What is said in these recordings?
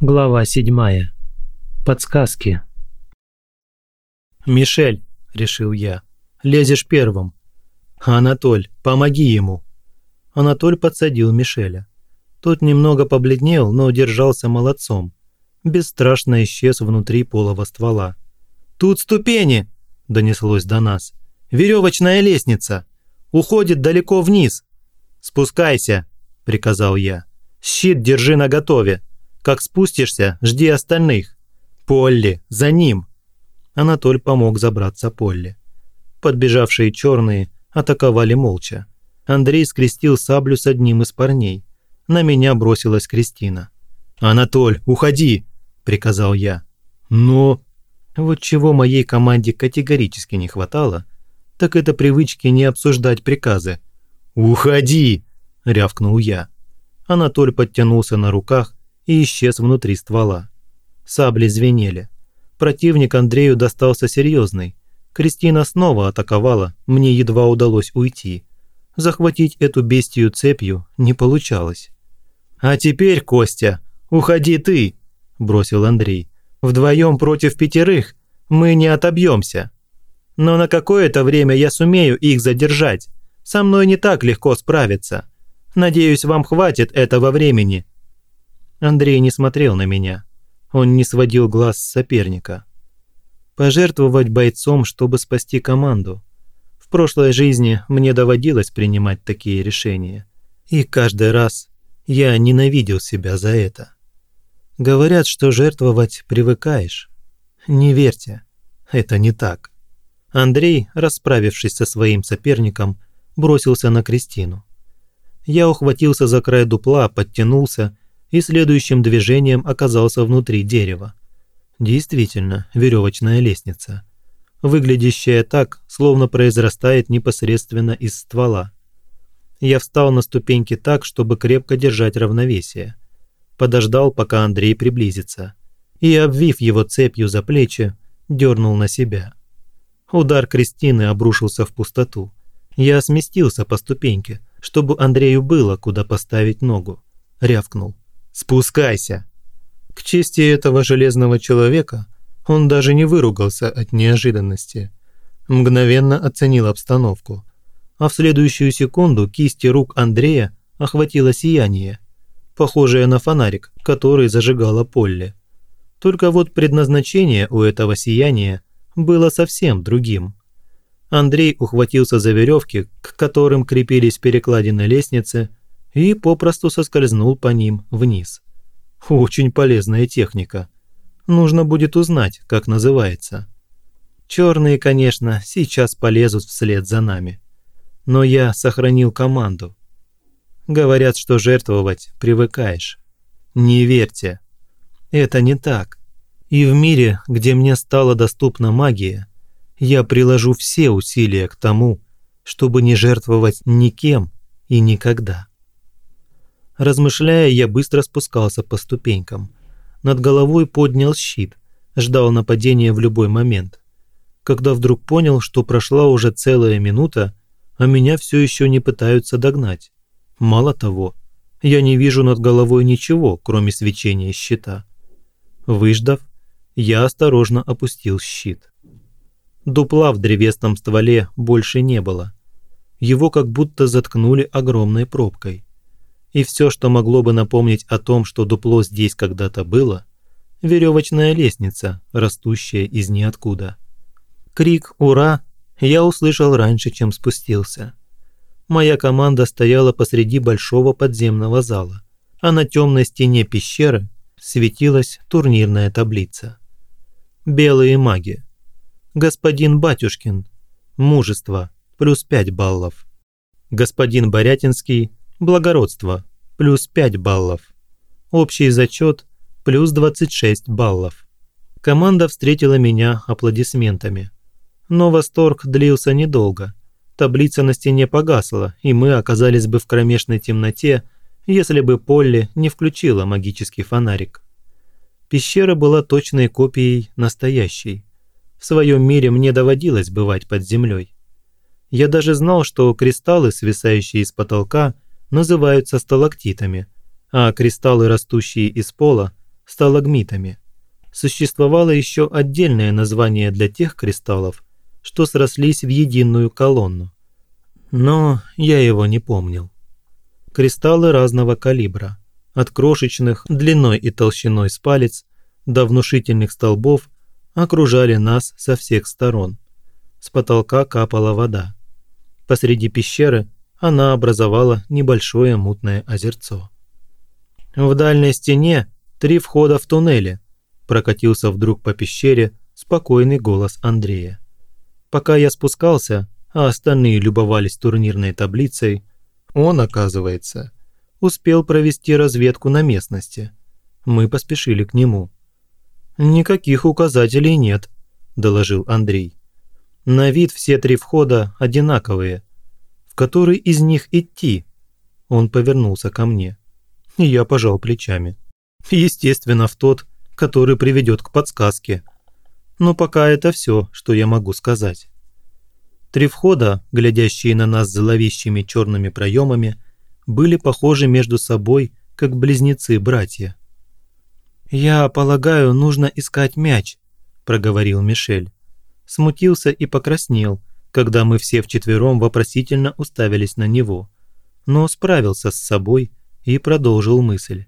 Глава 7. Подсказки. «Мишель», – решил я, – «лезешь первым». «Анатоль, помоги ему». Анатоль подсадил Мишеля. Тот немного побледнел, но держался молодцом. Бесстрашно исчез внутри полого ствола. «Тут ступени!» – донеслось до нас. «Веревочная лестница! Уходит далеко вниз!» «Спускайся!» – приказал я. «Щит держи наготове!» Как спустишься, жди остальных. Полли, за ним!» Анатоль помог забраться Полли. Подбежавшие черные атаковали молча. Андрей скрестил саблю с одним из парней. На меня бросилась Кристина. «Анатоль, уходи!» – приказал я. «Но...» Вот чего моей команде категорически не хватало, так это привычки не обсуждать приказы. «Уходи!» – рявкнул я. Анатоль подтянулся на руках и исчез внутри ствола. Сабли звенели. Противник Андрею достался серьезный. Кристина снова атаковала, мне едва удалось уйти. Захватить эту бестию цепью не получалось. «А теперь, Костя, уходи ты!» – бросил Андрей. «Вдвоем против пятерых мы не отобьемся. Но на какое-то время я сумею их задержать. Со мной не так легко справиться. Надеюсь, вам хватит этого времени. Андрей не смотрел на меня. Он не сводил глаз с соперника. Пожертвовать бойцом, чтобы спасти команду. В прошлой жизни мне доводилось принимать такие решения. И каждый раз я ненавидел себя за это. Говорят, что жертвовать привыкаешь. Не верьте, это не так. Андрей, расправившись со своим соперником, бросился на Кристину. Я ухватился за край дупла, подтянулся и следующим движением оказался внутри дерева. Действительно, веревочная лестница. Выглядящая так, словно произрастает непосредственно из ствола. Я встал на ступеньки так, чтобы крепко держать равновесие. Подождал, пока Андрей приблизится. И, обвив его цепью за плечи, дернул на себя. Удар Кристины обрушился в пустоту. Я сместился по ступеньке, чтобы Андрею было куда поставить ногу. Рявкнул. Спускайся!» К чести этого железного человека он даже не выругался от неожиданности. Мгновенно оценил обстановку. А в следующую секунду кисти рук Андрея охватило сияние, похожее на фонарик, который зажигала Полли. Только вот предназначение у этого сияния было совсем другим. Андрей ухватился за веревки, к которым крепились перекладины лестницы, и попросту соскользнул по ним вниз. Очень полезная техника. Нужно будет узнать, как называется. Черные, конечно, сейчас полезут вслед за нами. Но я сохранил команду. Говорят, что жертвовать привыкаешь. Не верьте. Это не так. И в мире, где мне стала доступна магия, я приложу все усилия к тому, чтобы не жертвовать никем и никогда. Размышляя, я быстро спускался по ступенькам. Над головой поднял щит, ждал нападения в любой момент. Когда вдруг понял, что прошла уже целая минута, а меня все еще не пытаются догнать. Мало того, я не вижу над головой ничего, кроме свечения щита. Выждав, я осторожно опустил щит. Дупла в древесном стволе больше не было. Его как будто заткнули огромной пробкой и все, что могло бы напомнить о том, что дупло здесь когда-то было – веревочная лестница, растущая из ниоткуда. Крик «Ура!» я услышал раньше, чем спустился. Моя команда стояла посреди большого подземного зала, а на темной стене пещеры светилась турнирная таблица. Белые маги. Господин Батюшкин. Мужество. Плюс 5 баллов. Господин Борятинский – Благородство – плюс 5 баллов. Общий зачет – плюс 26 баллов. Команда встретила меня аплодисментами. Но восторг длился недолго. Таблица на стене погасла, и мы оказались бы в кромешной темноте, если бы Полли не включила магический фонарик. Пещера была точной копией настоящей. В своем мире мне доводилось бывать под землей. Я даже знал, что кристаллы, свисающие из потолка, называются сталактитами, а кристаллы, растущие из пола, – сталагмитами. Существовало еще отдельное название для тех кристаллов, что срослись в единую колонну. Но я его не помнил. Кристаллы разного калибра, от крошечных длиной и толщиной с палец до внушительных столбов, окружали нас со всех сторон. С потолка капала вода. Посреди пещеры она образовала небольшое мутное озерцо. В дальней стене три входа в туннеле, прокатился вдруг по пещере спокойный голос Андрея. Пока я спускался, а остальные любовались турнирной таблицей, он, оказывается, успел провести разведку на местности. Мы поспешили к нему. «Никаких указателей нет», – доложил Андрей. «На вид все три входа одинаковые. Который из них идти?» Он повернулся ко мне. Я пожал плечами. Естественно, в тот, который приведет к подсказке – но пока это все, что я могу сказать. Три входа, глядящие на нас зловещими черными проемами, были похожи между собой, как близнецы-братья. «Я полагаю, нужно искать мяч», – проговорил Мишель. Смутился и покраснел, когда мы все вчетвером вопросительно уставились на него, но справился с собой и продолжил мысль.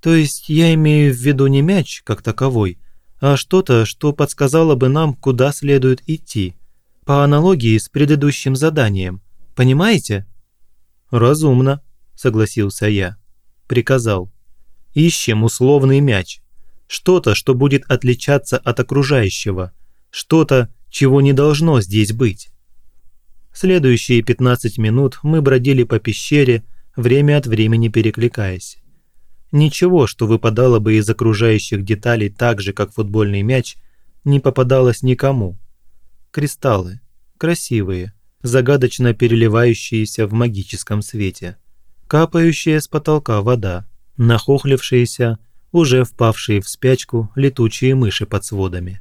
«То есть я имею в виду не мяч, как таковой, а что-то, что подсказало бы нам, куда следует идти. По аналогии с предыдущим заданием. Понимаете? Разумно, согласился я. Приказал. Ищем условный мяч. Что-то, что будет отличаться от окружающего. Что-то, чего не должно здесь быть. Следующие 15 минут мы бродили по пещере, время от времени перекликаясь. Ничего, что выпадало бы из окружающих деталей так же, как футбольный мяч, не попадалось никому. Кристаллы. Красивые, загадочно переливающиеся в магическом свете. Капающая с потолка вода. Нахохлившиеся, уже впавшие в спячку летучие мыши под сводами.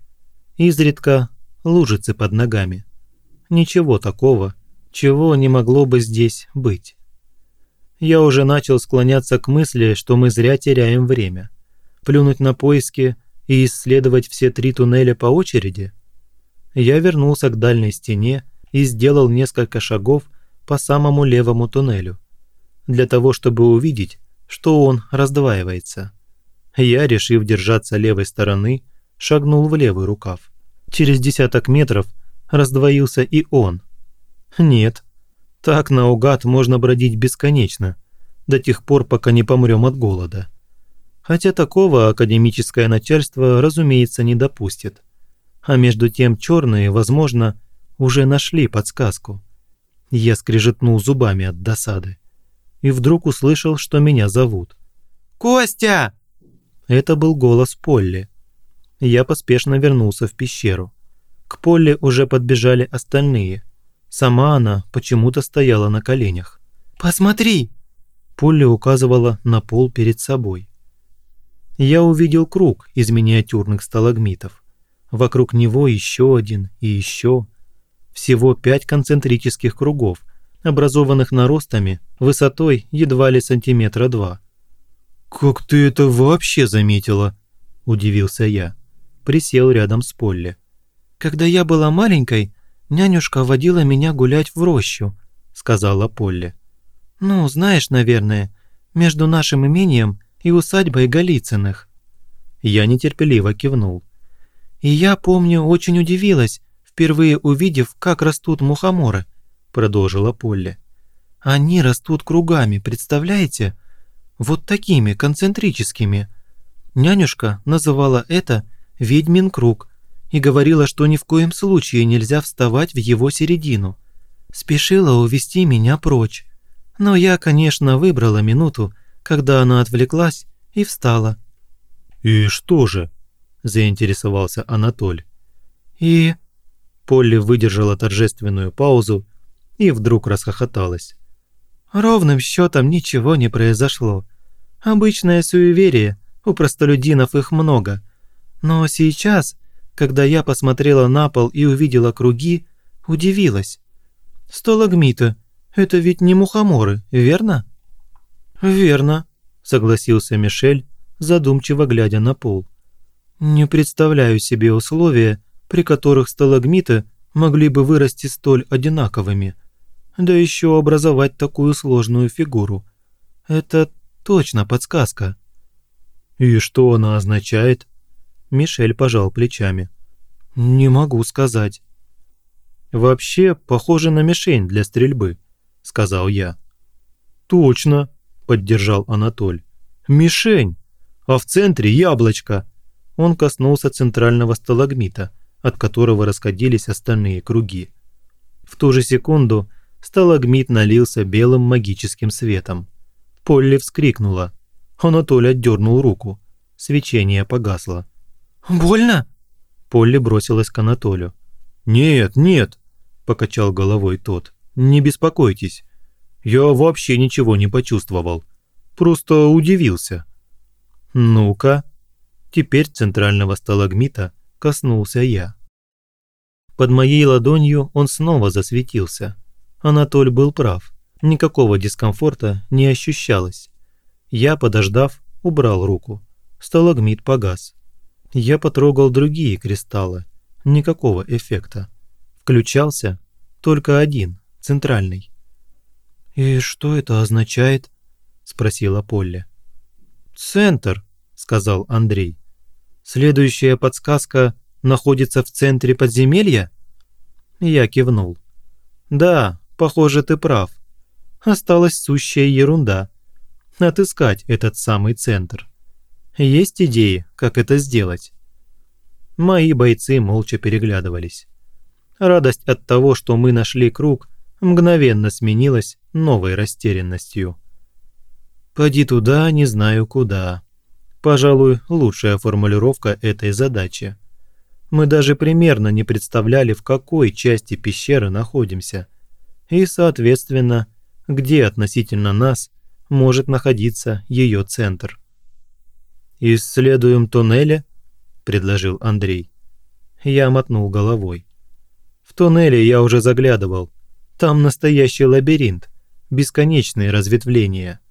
Изредка лужицы под ногами. Ничего такого, чего не могло бы здесь быть я уже начал склоняться к мысли, что мы зря теряем время. Плюнуть на поиски и исследовать все три туннеля по очереди? Я вернулся к дальней стене и сделал несколько шагов по самому левому туннелю, для того, чтобы увидеть, что он раздваивается. Я, решив держаться левой стороны, шагнул в левый рукав. Через десяток метров раздвоился и он. Нет, так наугад можно бродить бесконечно, до тех пор, пока не помрем от голода. Хотя такого академическое начальство, разумеется, не допустит. А между тем черные, возможно, уже нашли подсказку. Я скрежетнул зубами от досады. И вдруг услышал, что меня зовут. «Костя!» Это был голос Полли. Я поспешно вернулся в пещеру. К Полли уже подбежали остальные. Сама она почему-то стояла на коленях. «Посмотри!» Полли указывала на пол перед собой. Я увидел круг из миниатюрных сталагмитов. Вокруг него еще один и еще. Всего пять концентрических кругов, образованных наростами высотой едва ли сантиметра два. «Как ты это вообще заметила?» – удивился я. Присел рядом с Полли. «Когда я была маленькой, «Нянюшка водила меня гулять в рощу», – сказала Полли. «Ну, знаешь, наверное, между нашим имением и усадьбой Голицыных». Я нетерпеливо кивнул. «И я, помню, очень удивилась, впервые увидев, как растут мухоморы», – продолжила Полли. «Они растут кругами, представляете? Вот такими, концентрическими. Нянюшка называла это «ведьмин круг», и говорила, что ни в коем случае нельзя вставать в его середину. Спешила увести меня прочь. Но я, конечно, выбрала минуту, когда она отвлеклась и встала. «И что же?» – заинтересовался Анатоль. «И...» Полли выдержала торжественную паузу и вдруг расхохоталась. «Ровным счетом ничего не произошло. Обычное суеверие, у простолюдинов их много. Но сейчас когда я посмотрела на пол и увидела круги, удивилась. «Сталагмиты – это ведь не мухоморы, верно?» «Верно», – согласился Мишель, задумчиво глядя на пол. «Не представляю себе условия, при которых сталагмиты могли бы вырасти столь одинаковыми. Да еще образовать такую сложную фигуру. Это точно подсказка». «И что она означает?» Мишель пожал плечами. «Не могу сказать». «Вообще похоже на мишень для стрельбы», – сказал я. «Точно», – поддержал Анатоль. «Мишень! А в центре яблочко!» Он коснулся центрального сталагмита, от которого расходились остальные круги. В ту же секунду сталагмит налился белым магическим светом. Полли вскрикнула. Анатолий отдернул руку. Свечение погасло. «Больно?» Полли бросилась к Анатолию. «Нет, нет», – покачал головой тот. «Не беспокойтесь. Я вообще ничего не почувствовал. Просто удивился». «Ну-ка». Теперь центрального сталагмита коснулся я. Под моей ладонью он снова засветился. Анатоль был прав. Никакого дискомфорта не ощущалось. Я, подождав, убрал руку. Сталагмит погас. Я потрогал другие кристаллы. Никакого эффекта. Включался только один, центральный. «И что это означает?» – спросила Полли. «Центр», – сказал Андрей. «Следующая подсказка находится в центре подземелья?» Я кивнул. «Да, похоже, ты прав. Осталась сущая ерунда отыскать этот самый центр. Есть идеи, как это сделать? Мои бойцы молча переглядывались. Радость от того, что мы нашли круг, мгновенно сменилась новой растерянностью. «Поди туда, не знаю куда». Пожалуй, лучшая формулировка этой задачи. Мы даже примерно не представляли, в какой части пещеры находимся. И, соответственно, где относительно нас может находиться ее центр. «Исследуем туннели?» – предложил Андрей. Я мотнул головой. «В туннеле я уже заглядывал. Там настоящий лабиринт, бесконечные разветвления.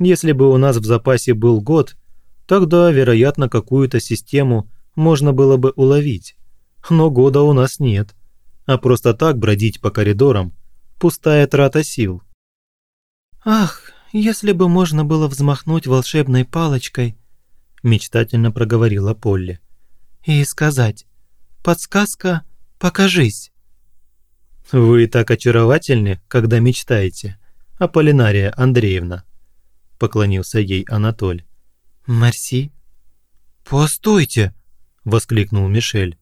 Если бы у нас в запасе был год, тогда, вероятно, какую-то систему можно было бы уловить. Но года у нас нет. А просто так бродить по коридорам – пустая трата сил». «Ах, если бы можно было взмахнуть волшебной палочкой», – мечтательно проговорила Полли, – «и сказать, подсказка, покажись». «Вы так очаровательны, когда мечтаете, Аполлинария Андреевна», – поклонился ей Анатоль. «Мерси». «Постойте!» – воскликнул Мишель.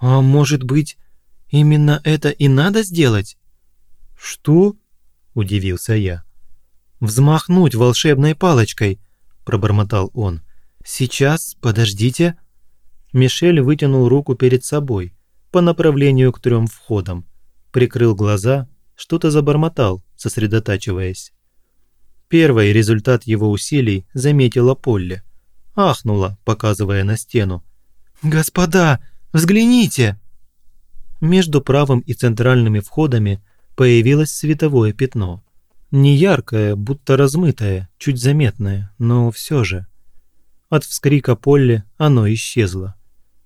«А может быть, именно это и надо сделать?» «Что?» – удивился я. «Взмахнуть волшебной палочкой», – пробормотал он. «Сейчас, подождите». Мишель вытянул руку перед собой, по направлению к трем входам. Прикрыл глаза, что-то забормотал, сосредотачиваясь. Первый результат его усилий заметила Полли. Ахнула, показывая на стену. «Господа, взгляните!» Между правым и центральными входами появилось световое пятно. Не яркое, будто размытое, чуть заметное, но все же. От вскрика Полли оно исчезло.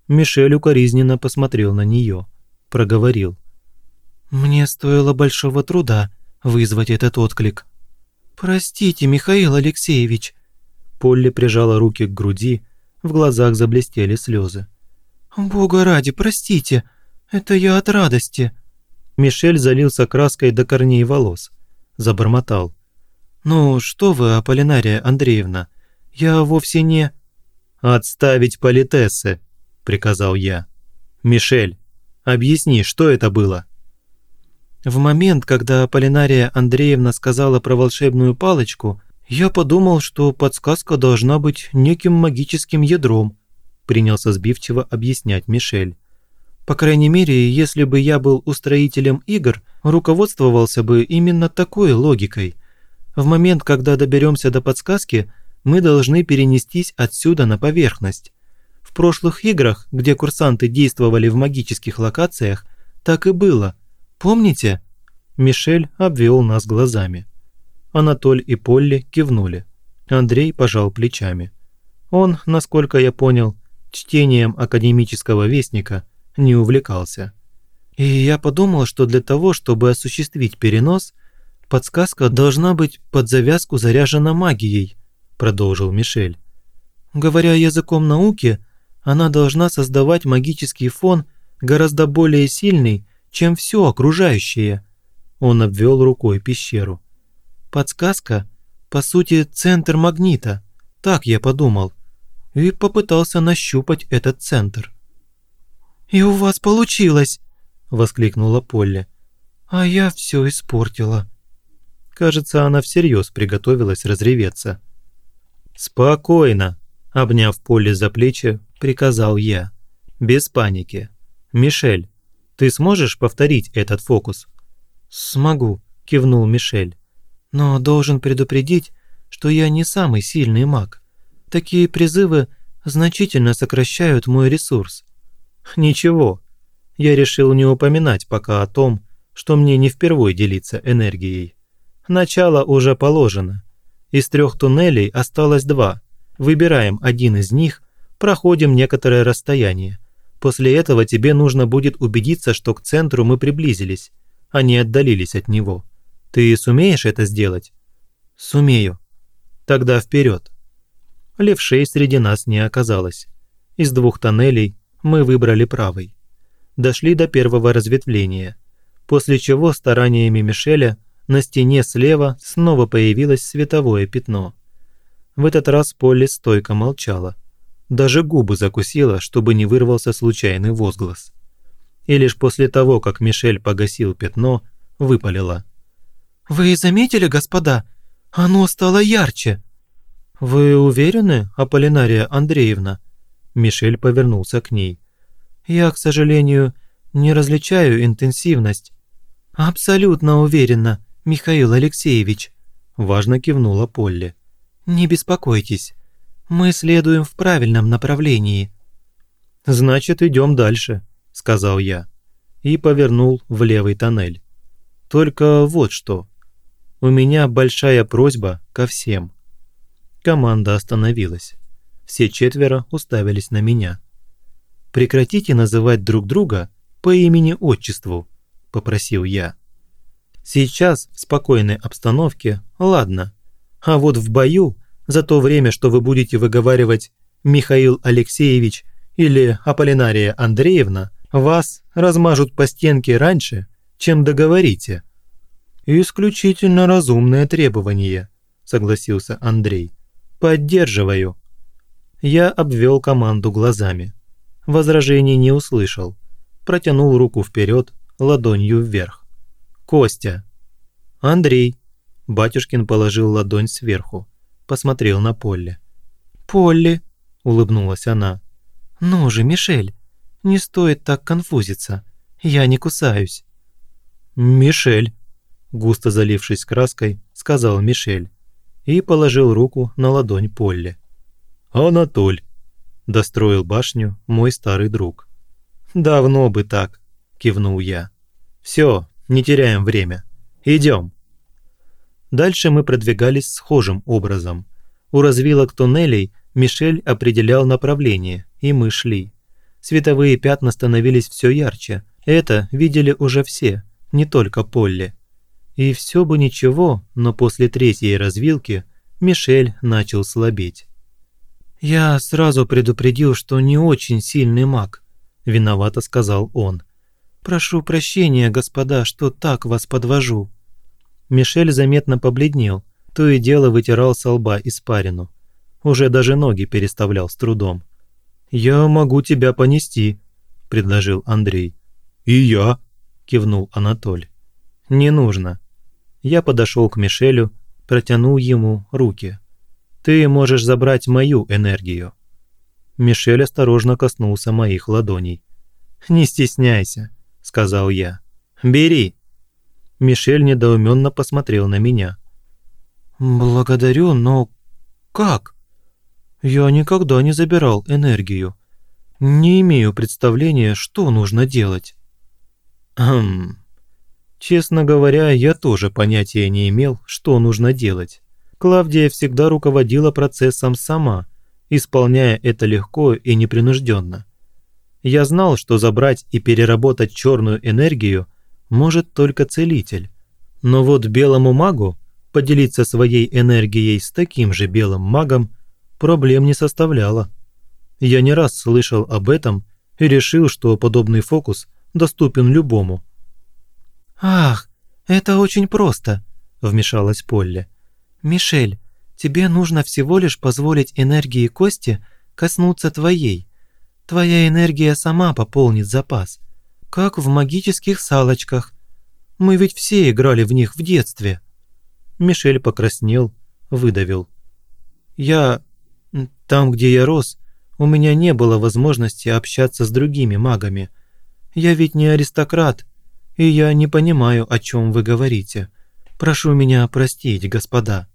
Мишель укоризненно посмотрел на нее, проговорил. «Мне стоило большого труда вызвать этот отклик». «Простите, Михаил Алексеевич». Полли прижала руки к груди, в глазах заблестели слезы. «Бога ради, простите, это я от радости». Мишель залился краской до корней волос забормотал. «Ну, что вы, Аполлинария Андреевна, я вовсе не...» «Отставить политессы», – приказал я. «Мишель, объясни, что это было?» В момент, когда Аполлинария Андреевна сказала про волшебную палочку, я подумал, что подсказка должна быть неким магическим ядром, принялся сбивчиво объяснять Мишель. По крайней мере, если бы я был устроителем игр, руководствовался бы именно такой логикой. В момент, когда доберемся до подсказки, мы должны перенестись отсюда на поверхность. В прошлых играх, где курсанты действовали в магических локациях, так и было. Помните? Мишель обвел нас глазами. Анатоль и Полли кивнули. Андрей пожал плечами. Он, насколько я понял, чтением академического вестника не увлекался. И я подумал, что для того, чтобы осуществить перенос, подсказка должна быть под завязку заряжена магией, продолжил Мишель. Говоря языком науки, она должна создавать магический фон гораздо более сильный, чем все окружающее. Он обвел рукой пещеру. Подсказка, по сути, центр магнита, так я подумал, и попытался нащупать этот центр. «И у вас получилось!» – воскликнула Полли. «А я все испортила». Кажется, она всерьез приготовилась разреветься. «Спокойно», – обняв Полли за плечи, приказал я. «Без паники. Мишель, ты сможешь повторить этот фокус?» «Смогу», – кивнул Мишель. «Но должен предупредить, что я не самый сильный маг. Такие призывы значительно сокращают мой ресурс». «Ничего». Я решил не упоминать пока о том, что мне не впервой делиться энергией. Начало уже положено. Из трех туннелей осталось два. Выбираем один из них, проходим некоторое расстояние. После этого тебе нужно будет убедиться, что к центру мы приблизились, а не отдалились от него. Ты сумеешь это сделать? Сумею. Тогда вперед. Левшей среди нас не оказалось. Из двух тоннелей мы выбрали правый. Дошли до первого разветвления, после чего стараниями Мишеля на стене слева снова появилось световое пятно. В этот раз Полли стойко молчала. Даже губы закусила, чтобы не вырвался случайный возглас. И лишь после того, как Мишель погасил пятно, выпалила. «Вы заметили, господа? Оно стало ярче!» «Вы уверены, Аполлинария Андреевна?» Мишель повернулся к ней. «Я, к сожалению, не различаю интенсивность». «Абсолютно уверена, Михаил Алексеевич», – важно кивнула Полли. «Не беспокойтесь, мы следуем в правильном направлении». «Значит, идем дальше», – сказал я. И повернул в левый тоннель. «Только вот что. У меня большая просьба ко всем». Команда остановилась. Все четверо уставились на меня. «Прекратите называть друг друга по имени-отчеству», – попросил я. «Сейчас, в спокойной обстановке, ладно. А вот в бою за то время, что вы будете выговаривать «Михаил Алексеевич» или «Аполлинария Андреевна», вас размажут по стенке раньше, чем договорите». «Исключительно разумное требование», – согласился Андрей. «Поддерживаю». Я обвел команду глазами. Возражений не услышал. Протянул руку вперед, ладонью вверх. «Костя». «Андрей». Батюшкин положил ладонь сверху посмотрел на Полли. «Полли», – улыбнулась она. «Ну же, Мишель, не стоит так конфузиться. Я не кусаюсь». «Мишель», – густо залившись краской, сказал Мишель и положил руку на ладонь Полли. «Анатоль», – достроил башню мой старый друг. «Давно бы так», – кивнул я. «Все, не теряем время. Идем». Дальше мы продвигались схожим образом. У развилок туннелей Мишель определял направление, и мы шли. Световые пятна становились все ярче. Это видели уже все, не только Полли. И все бы ничего, но после третьей развилки Мишель начал слабеть. «Я сразу предупредил, что не очень сильный маг», – виновато сказал он. «Прошу прощения, господа, что так вас подвожу». Мишель заметно побледнел, то и дело вытирал со лба испарину. Уже даже ноги переставлял с трудом. «Я могу тебя понести», – предложил Андрей. «И я», – кивнул Анатоль. «Не нужно». Я подошел к Мишелю, протянул ему руки. «Ты можешь забрать мою энергию». Мишель осторожно коснулся моих ладоней. «Не стесняйся», – сказал я. «Бери». Мишель недоуменно посмотрел на меня. «Благодарю, но как? Я никогда не забирал энергию. Не имею представления, что нужно делать». «Хм...» Честно говоря, я тоже понятия не имел, что нужно делать. Клавдия всегда руководила процессом сама, исполняя это легко и непринужденно. Я знал, что забрать и переработать черную энергию может только целитель. Но вот белому магу поделиться своей энергией с таким же белым магом проблем не составляло. Я не раз слышал об этом и решил, что подобный фокус доступен любому. «Ах, это очень просто», – вмешалась Полли. «Мишель, тебе нужно всего лишь позволить энергии Кости коснуться твоей. Твоя энергия сама пополнит запас, как в магических салочках. Мы ведь все играли в них в детстве». Мишель покраснел, выдавил. «Я... Там, где я рос, у меня не было возможности общаться с другими магами. Я ведь не аристократ, и я не понимаю, о чем вы говорите. Прошу меня простить, господа».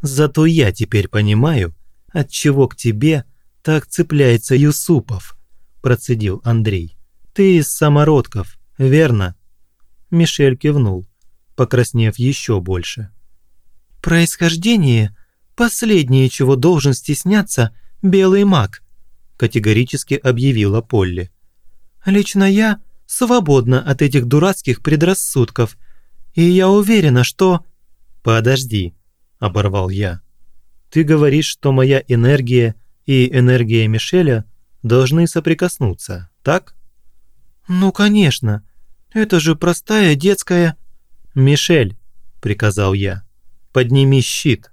«Зато я теперь понимаю, от чего к тебе так цепляется Юсупов», – процедил Андрей. «Ты из самородков, верно?» Мишель кивнул, покраснев еще больше. «Происхождение – последнее, чего должен стесняться белый маг», – категорически объявила Полли. «Лично я свободна от этих дурацких предрассудков, и я уверена, что...» «Подожди», – оборвал я. «Ты говоришь, что моя энергия и энергия Мишеля должны соприкоснуться, так?» «Ну, конечно. Это же простая детская...» «Мишель», – приказал я, – «подними щит».